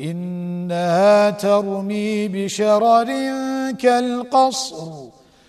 إنها ترمي بشرر كالقصر.